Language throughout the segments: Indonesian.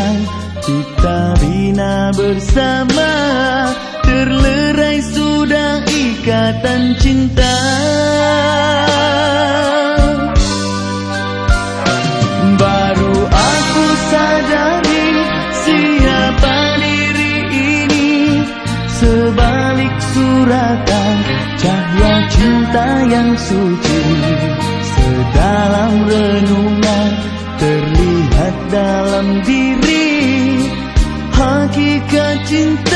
impian kita bina bersama. Terlerai sudah ikatan cinta. Suratan cahaya cinta yang suci. Sedalam renungan watching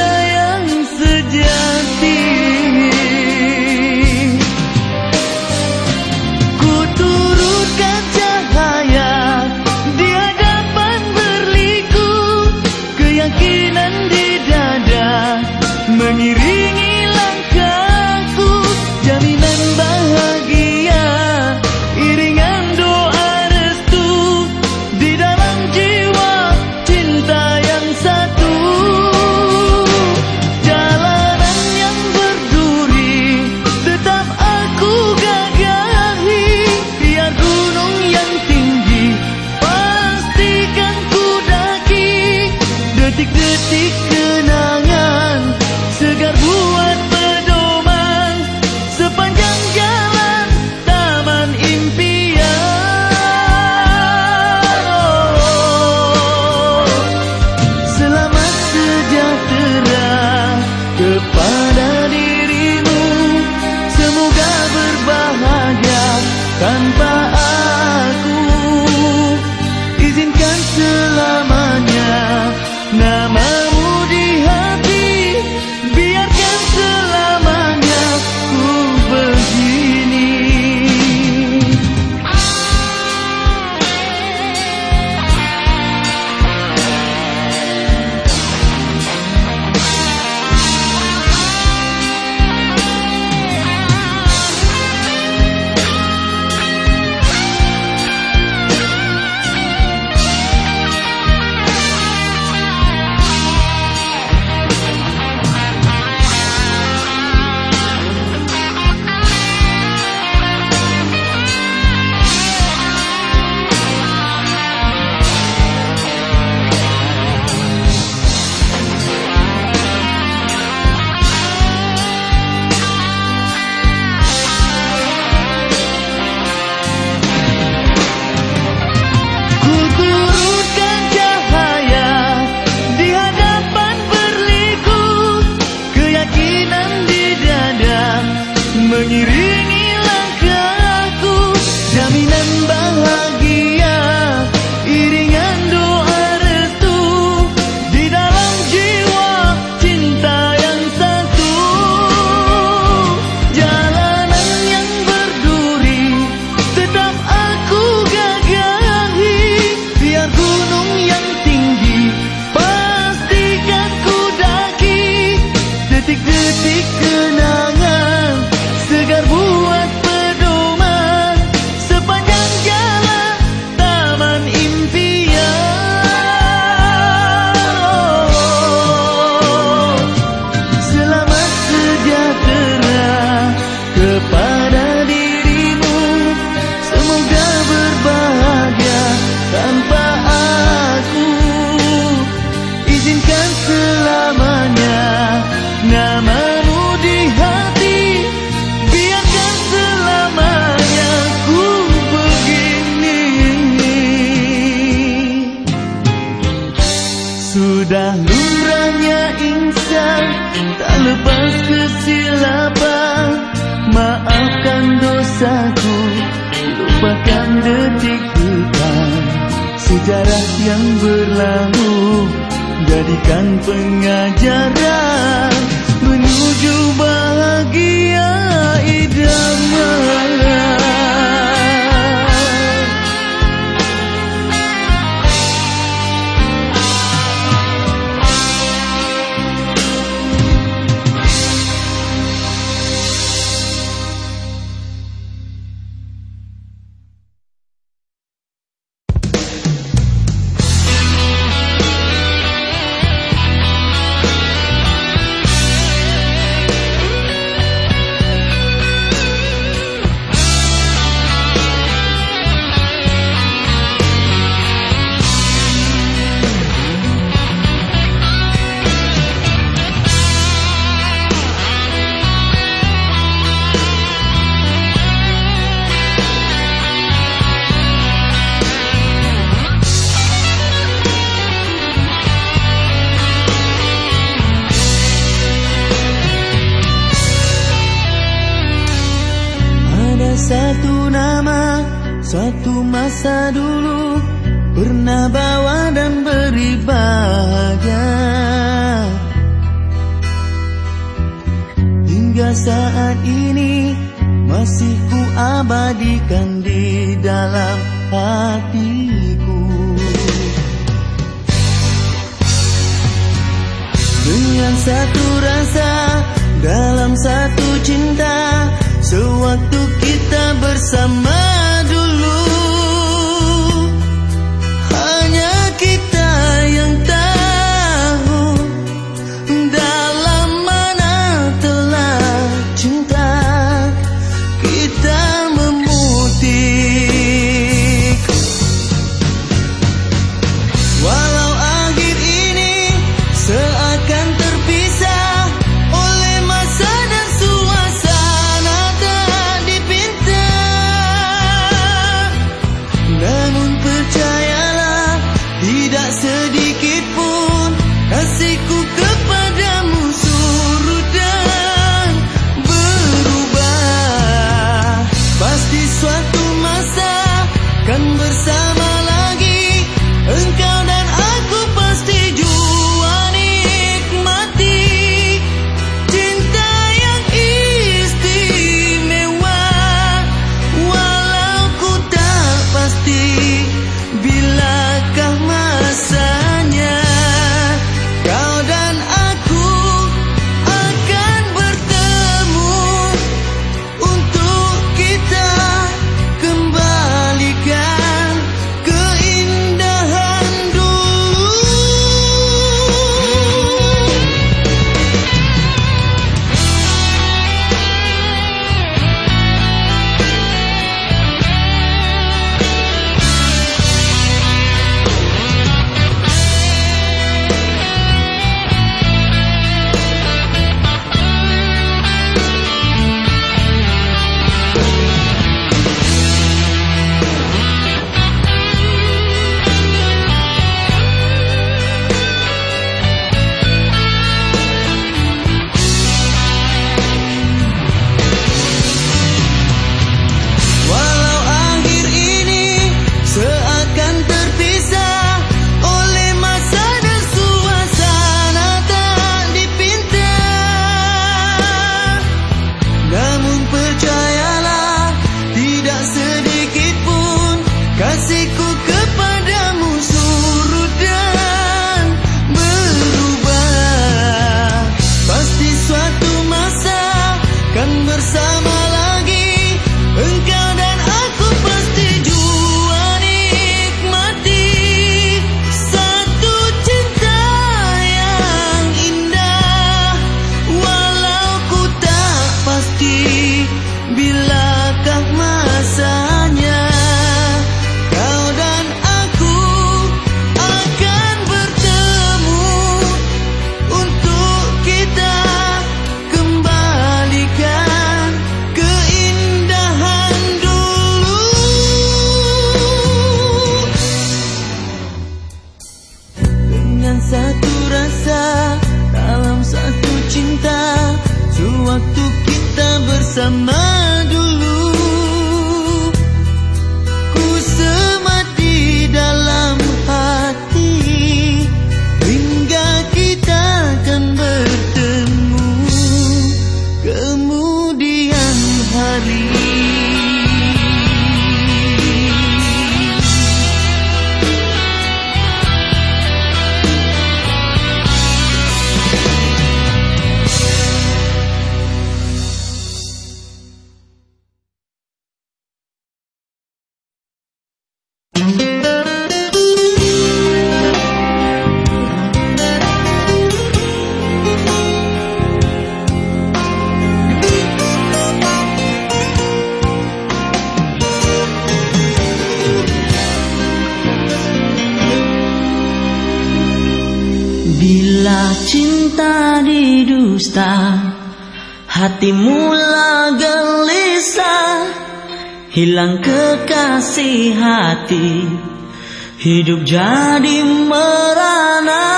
Hidup jadi merana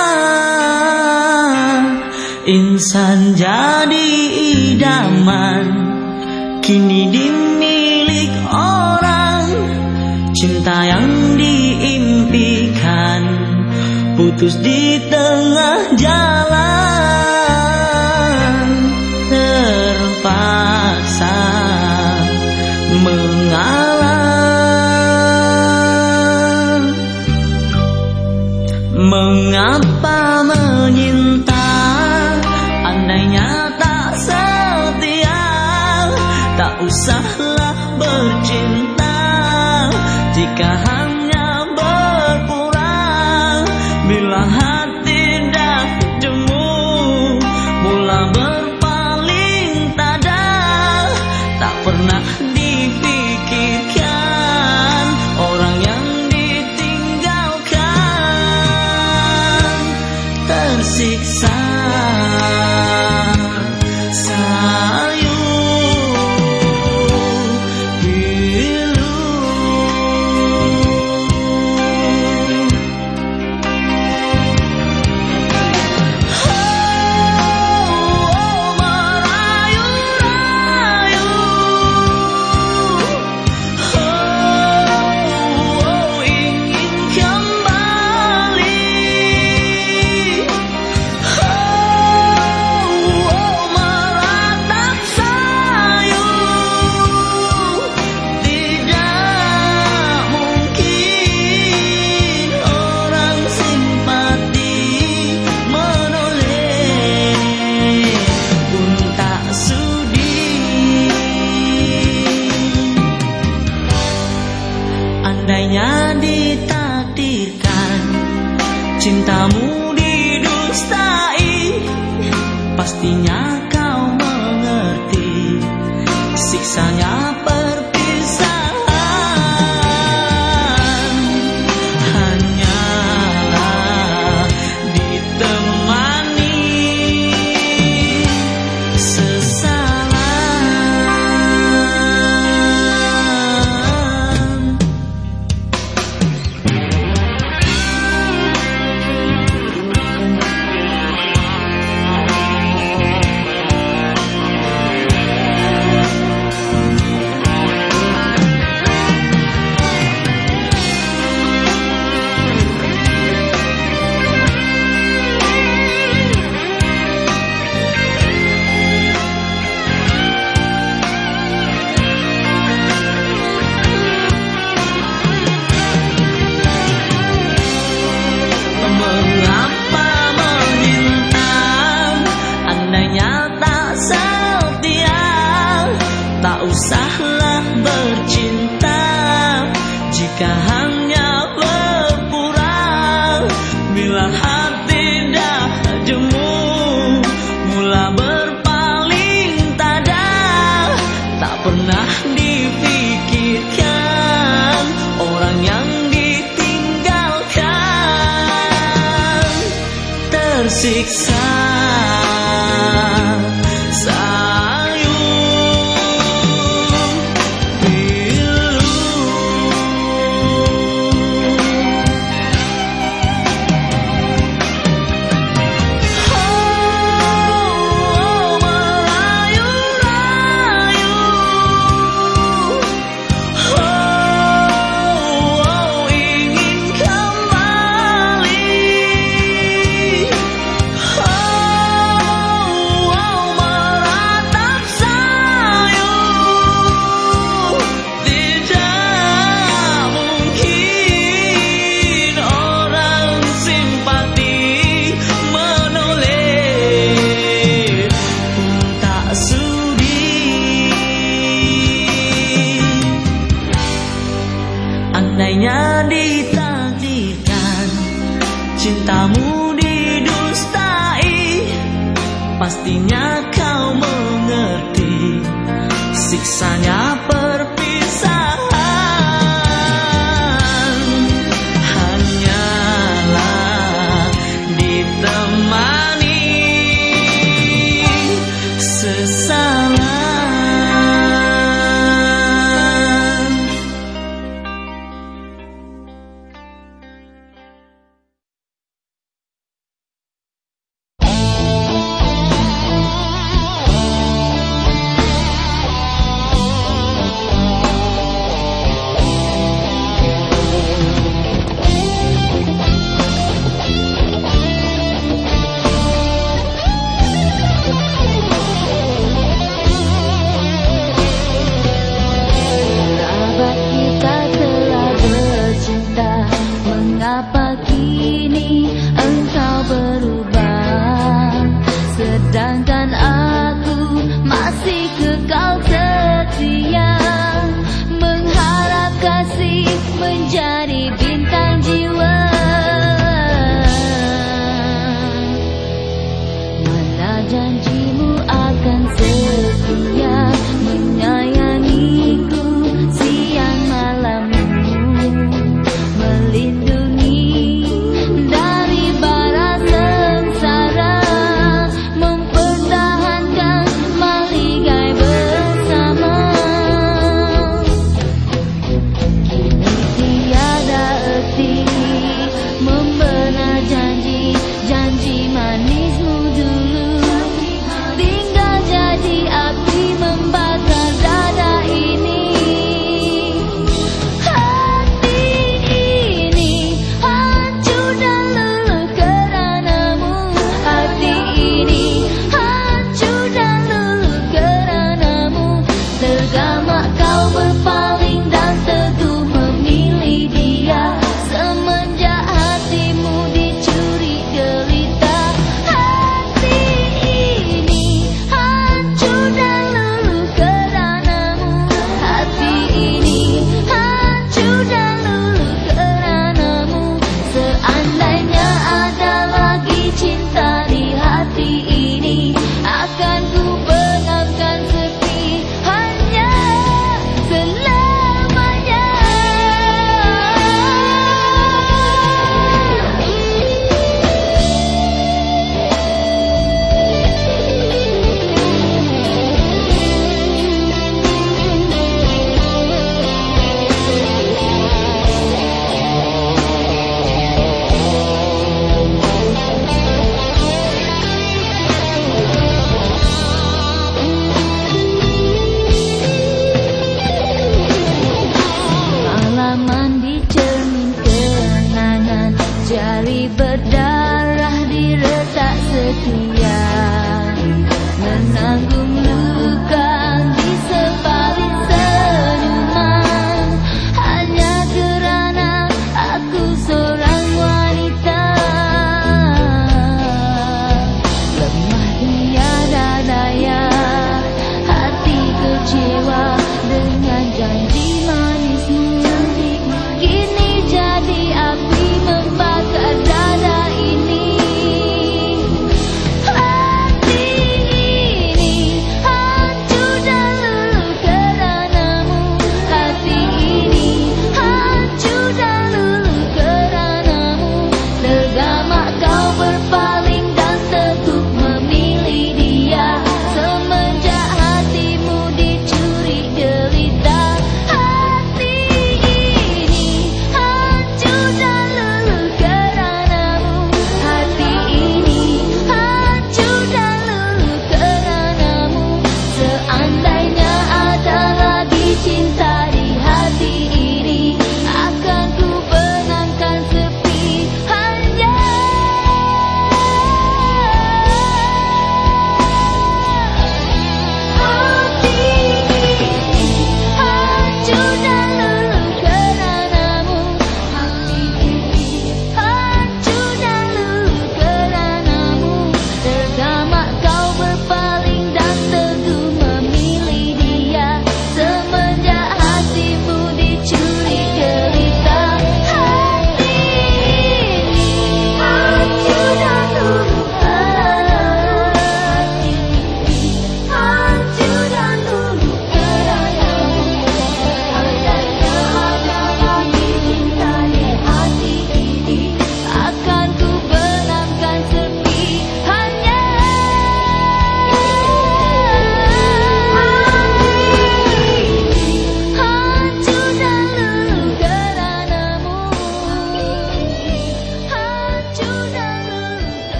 Insan jadi idaman. Kini dimilik orang Cinta yang diimpikan. Putus di tengah jalan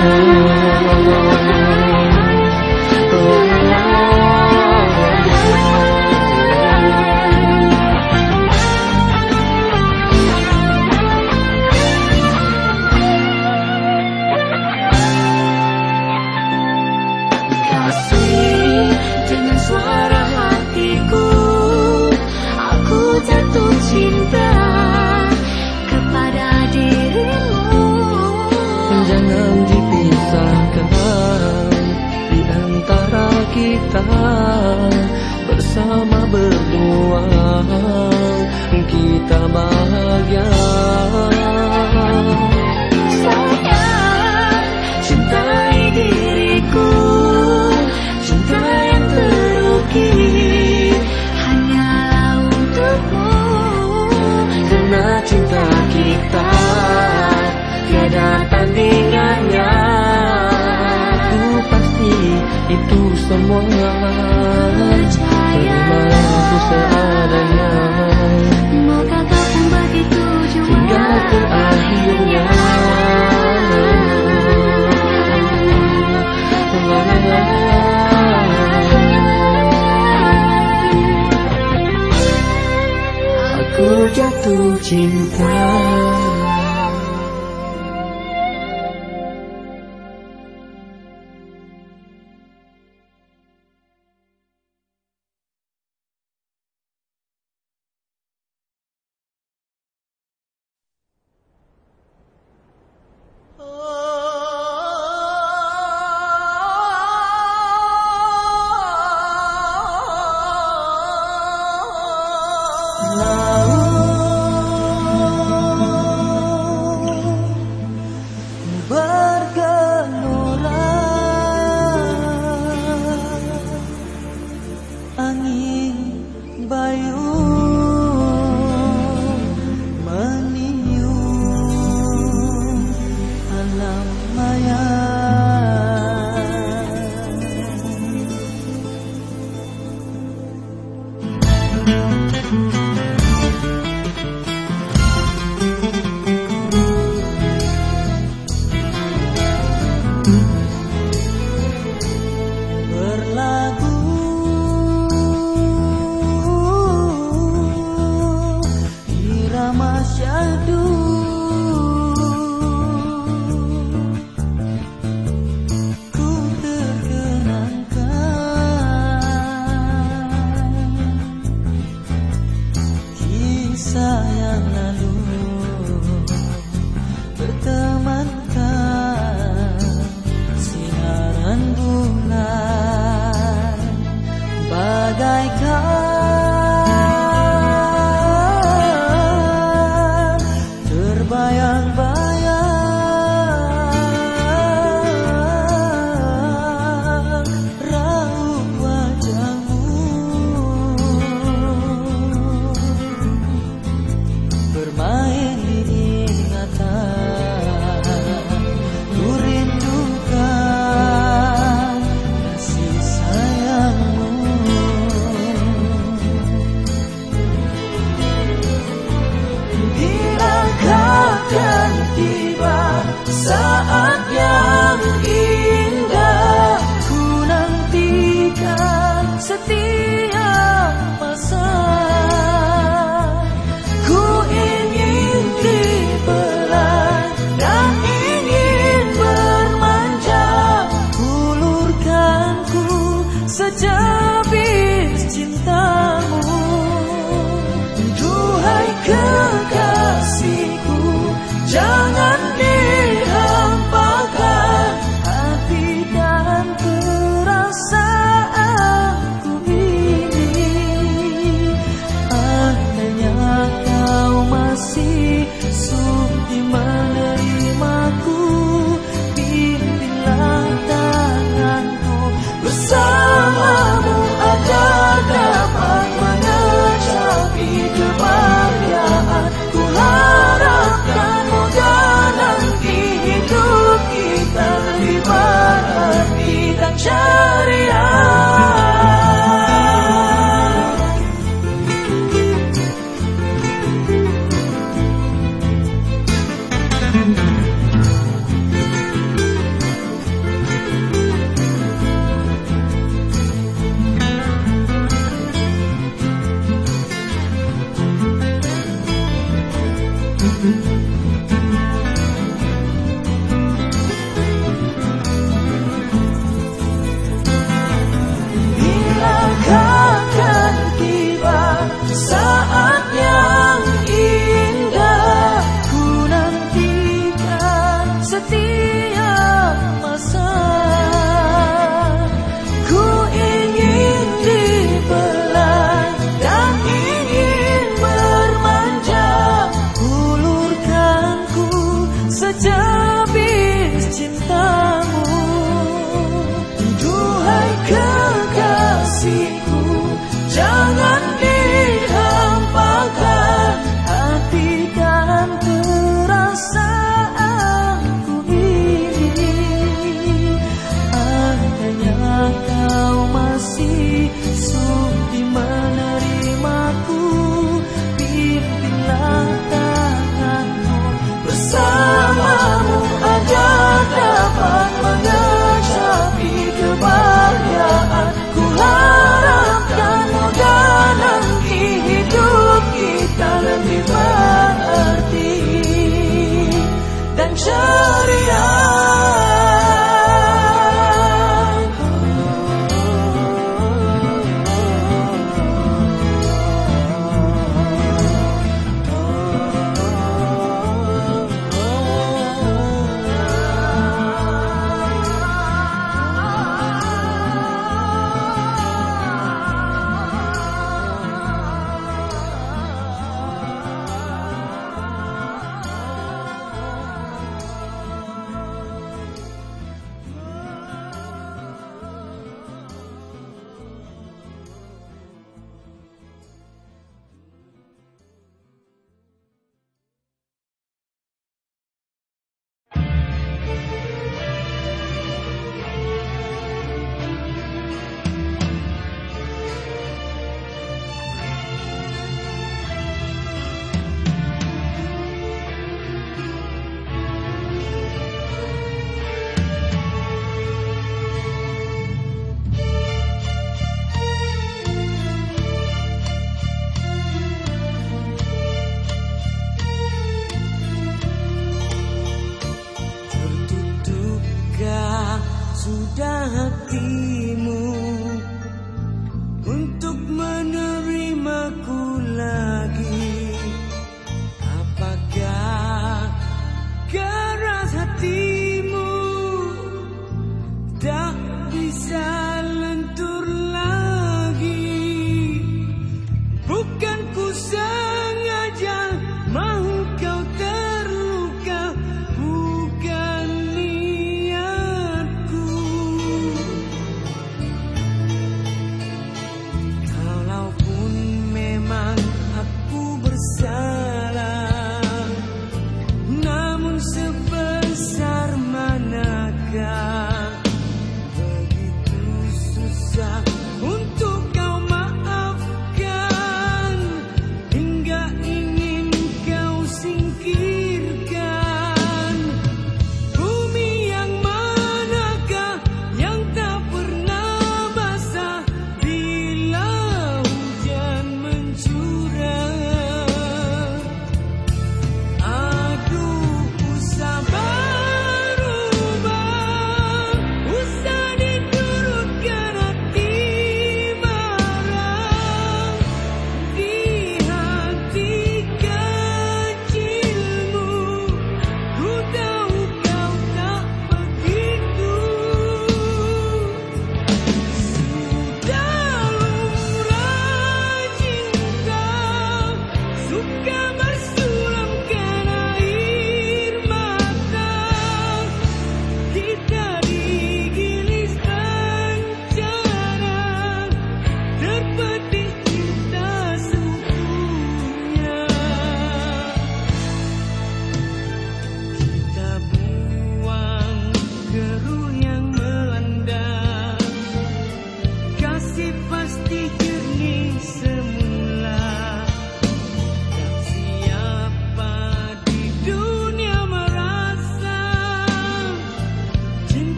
Amen. semua Terima aku seadanya Maka kau pun begitu juga ke akhirnya Aku jatuh cinta. see.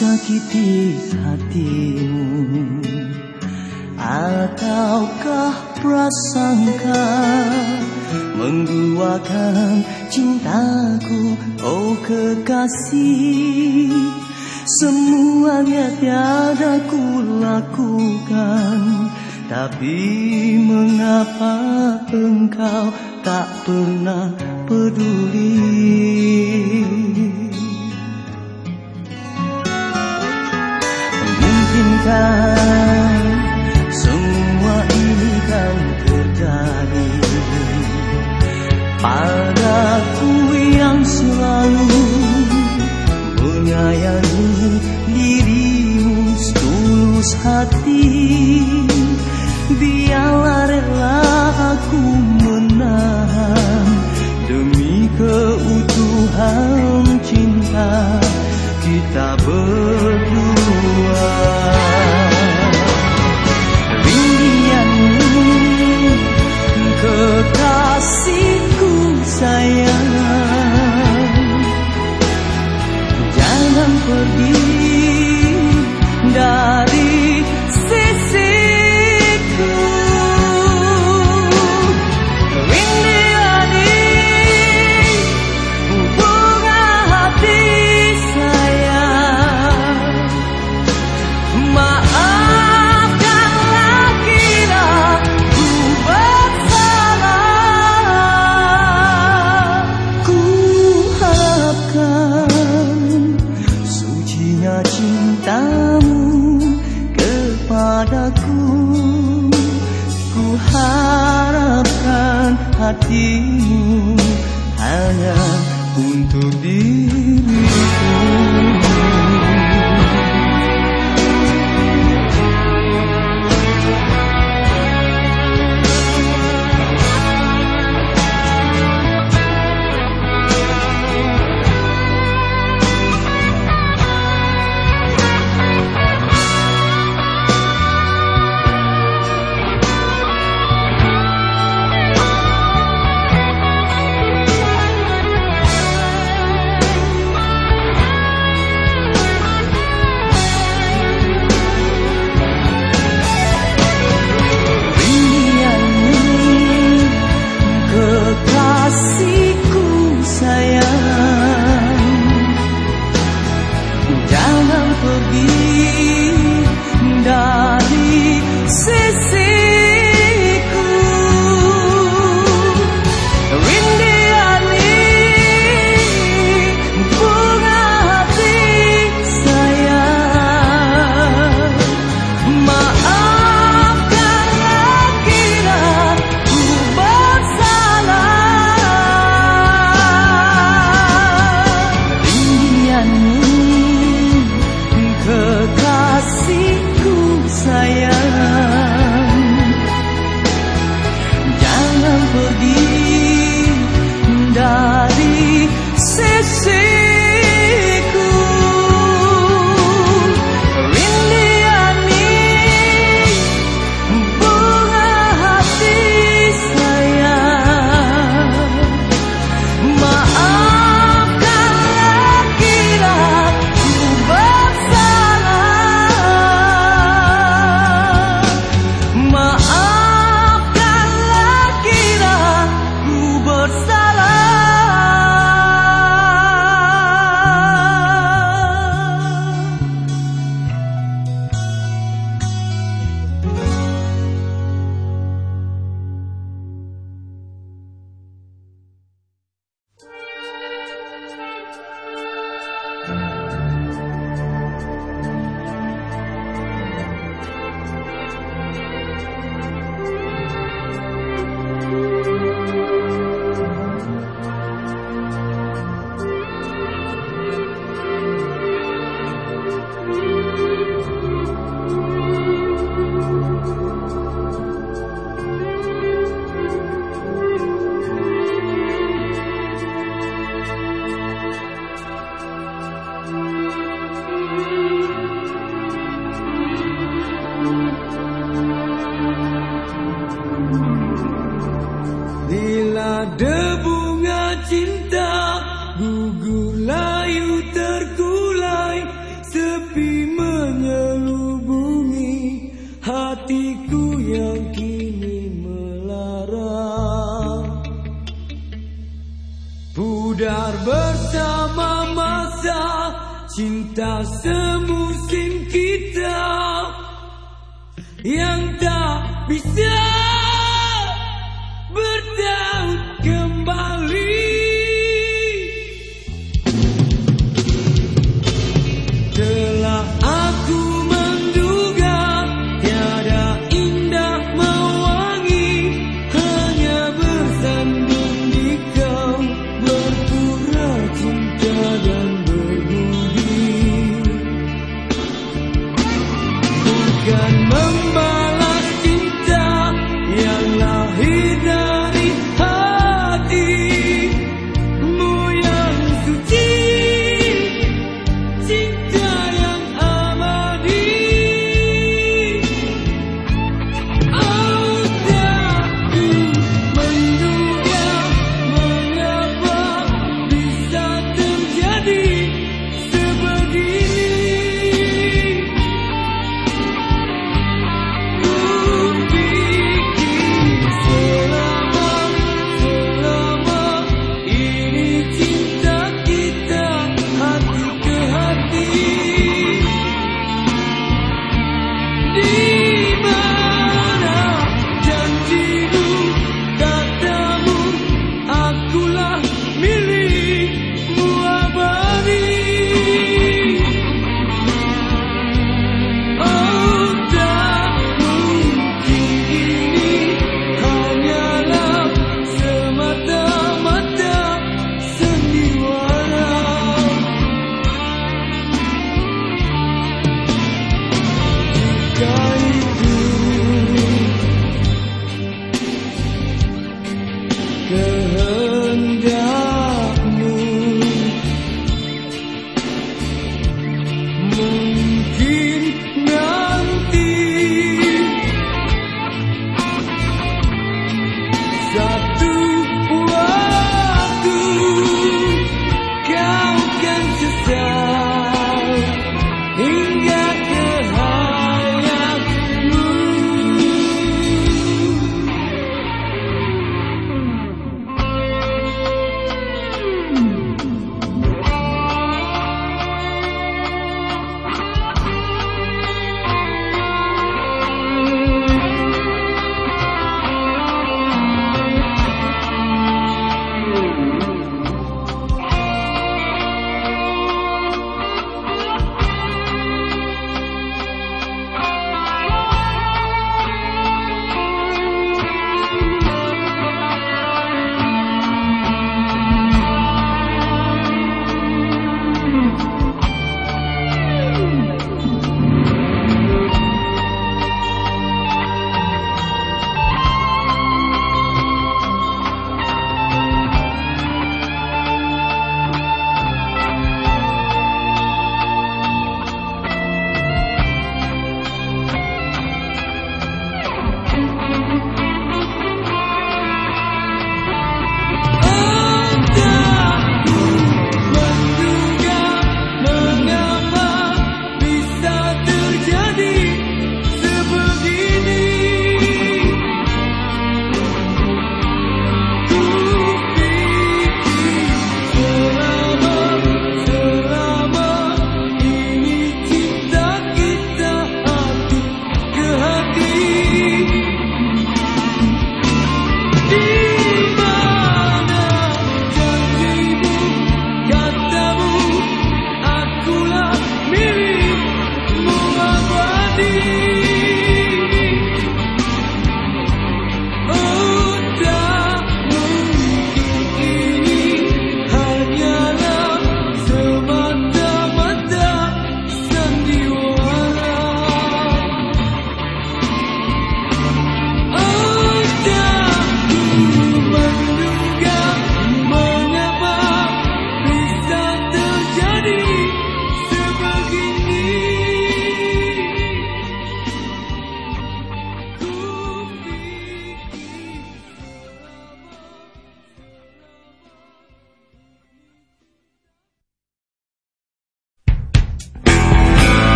sa akin Padaku yang selalu menyayangi dirimu setulus hati. Biarlah rela aku menahan demi keutuhan cinta.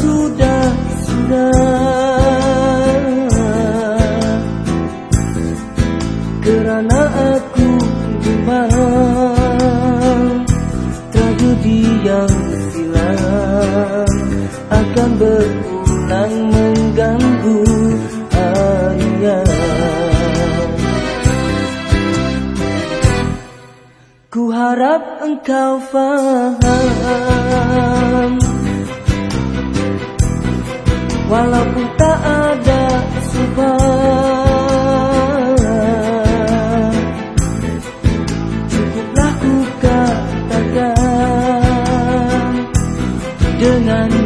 through dengan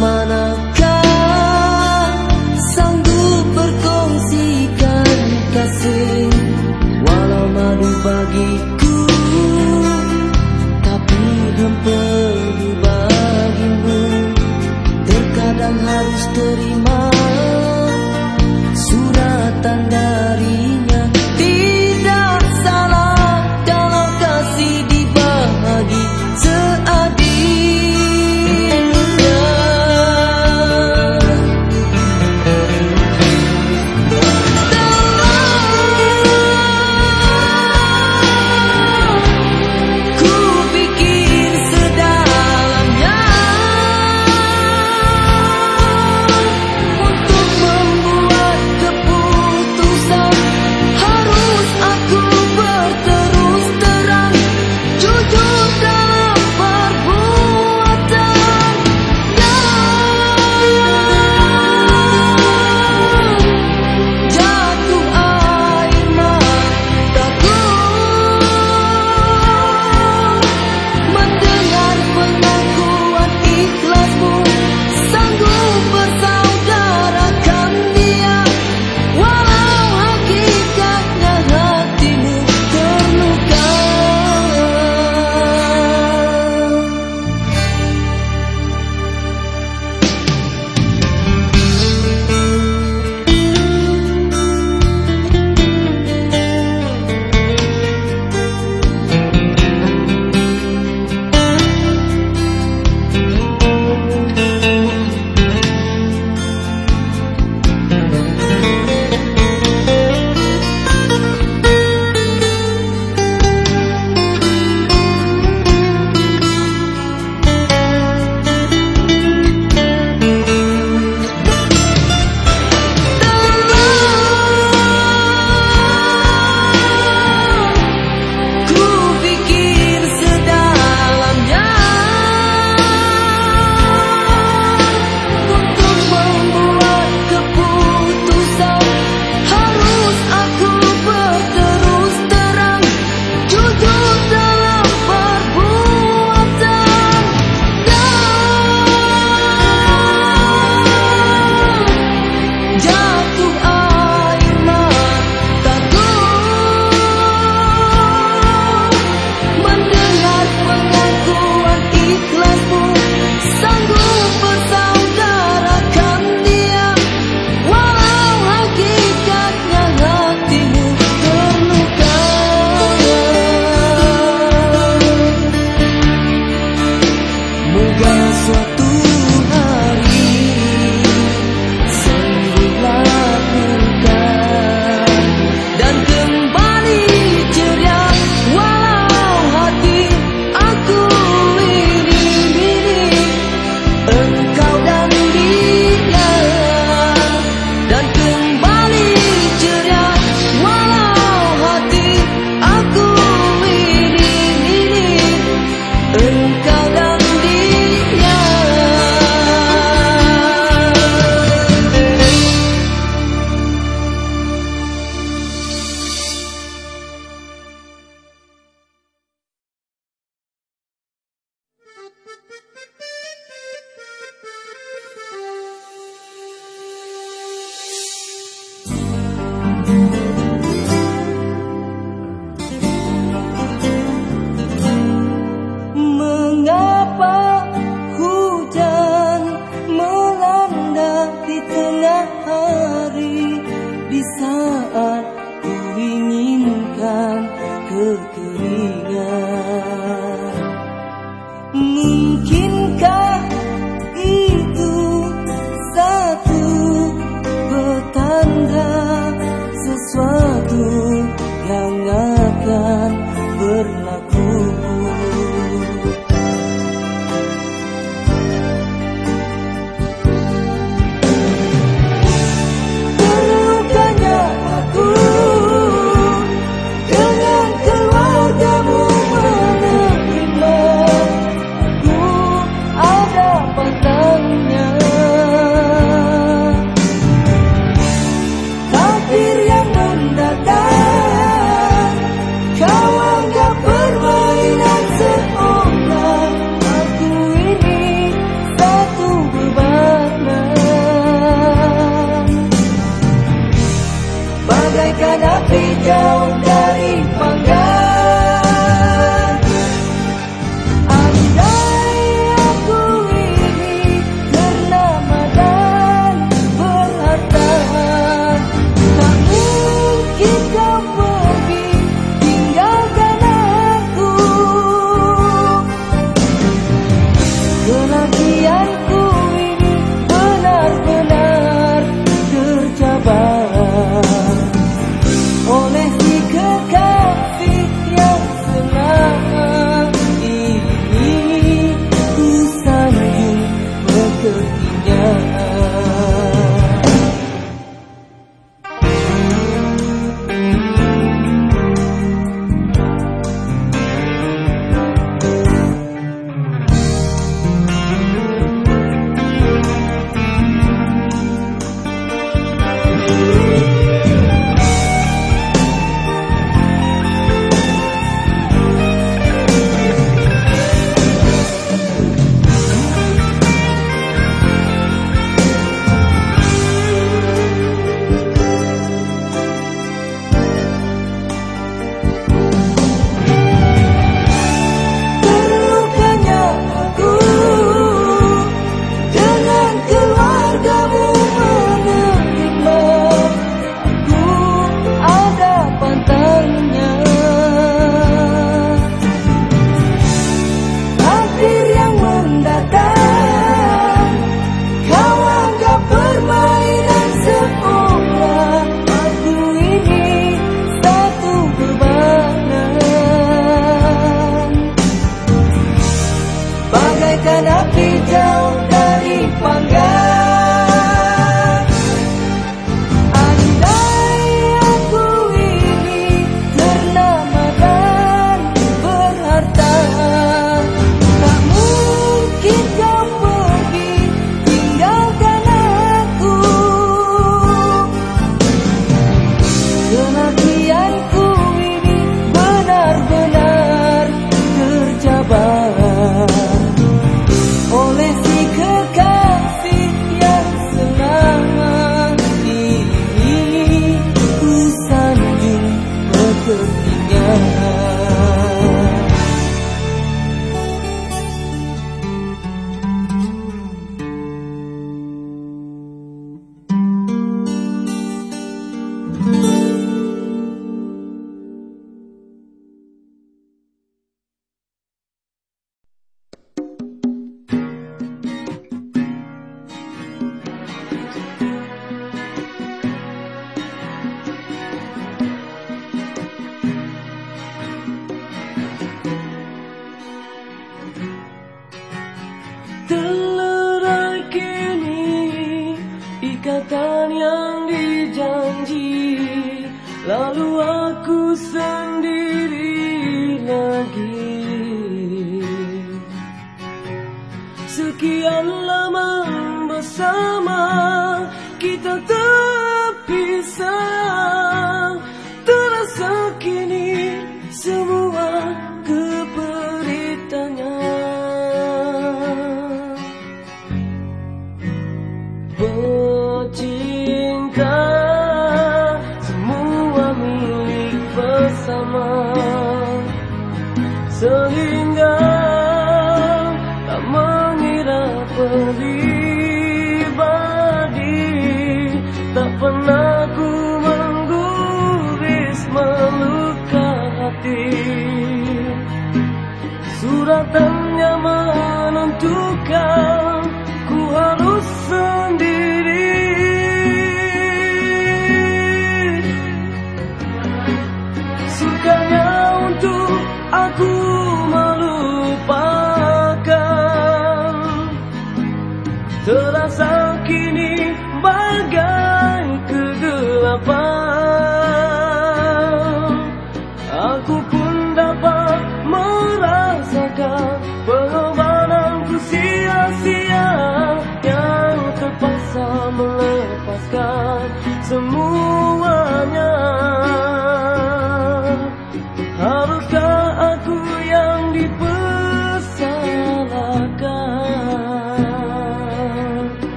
mana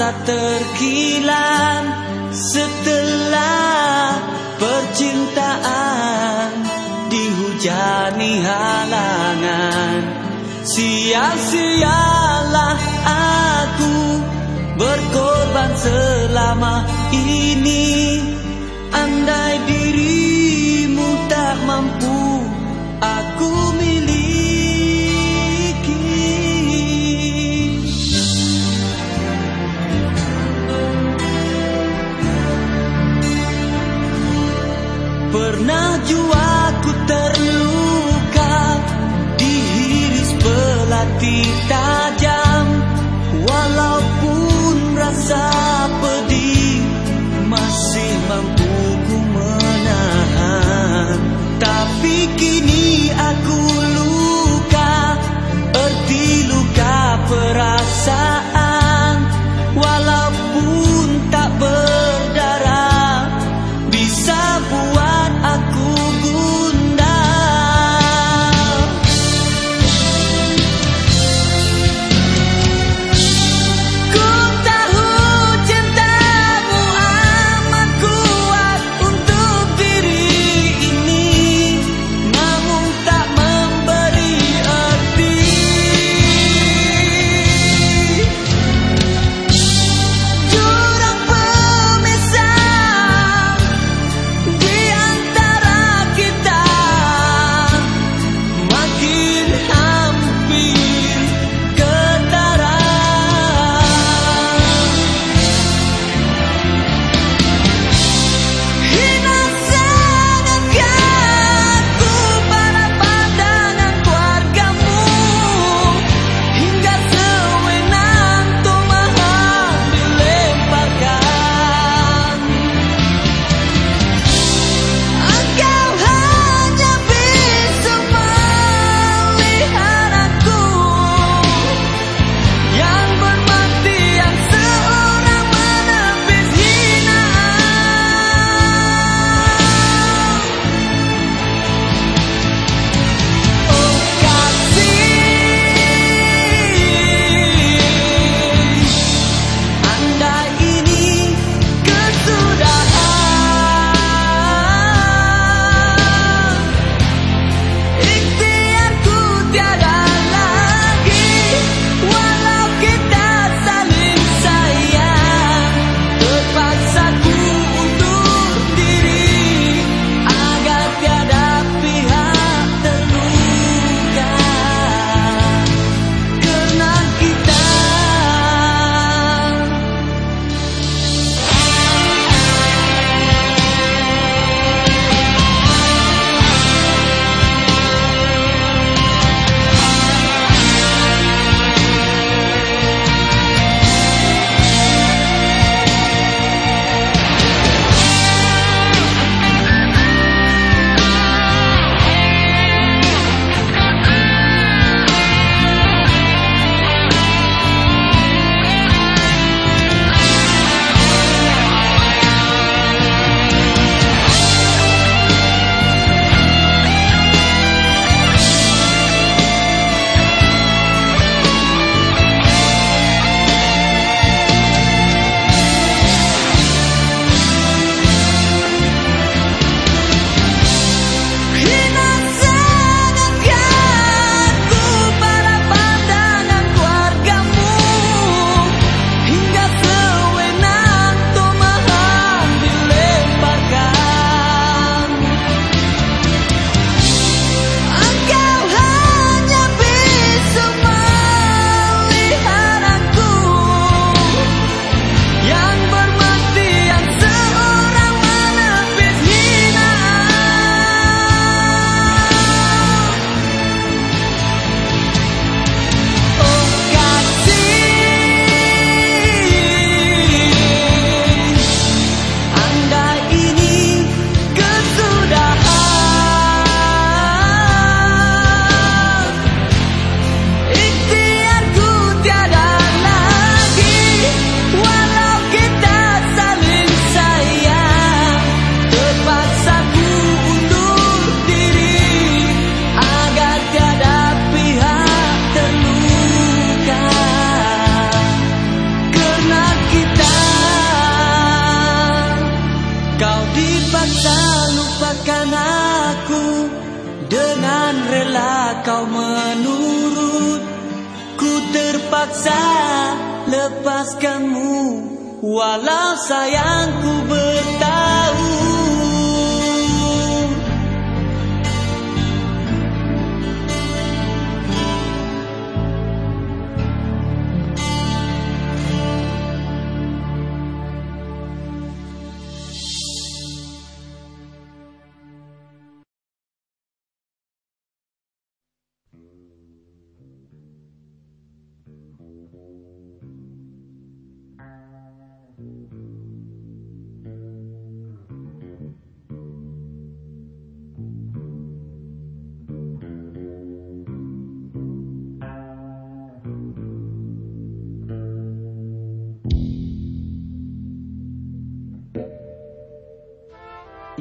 rasa terkilan setelah percintaan dihujani halangan. Sia-sialah aku berkorban selama ini. you are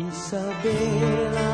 e.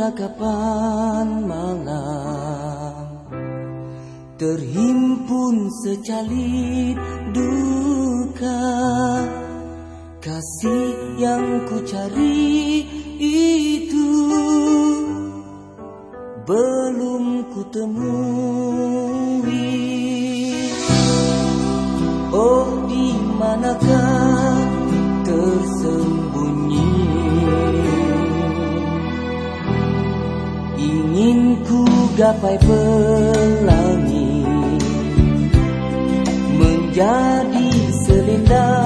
kegagapan malam? Terhimpun secalit duka Kasih yang ku cari itu Belum ku temui. gapai pelangi menjadi serindah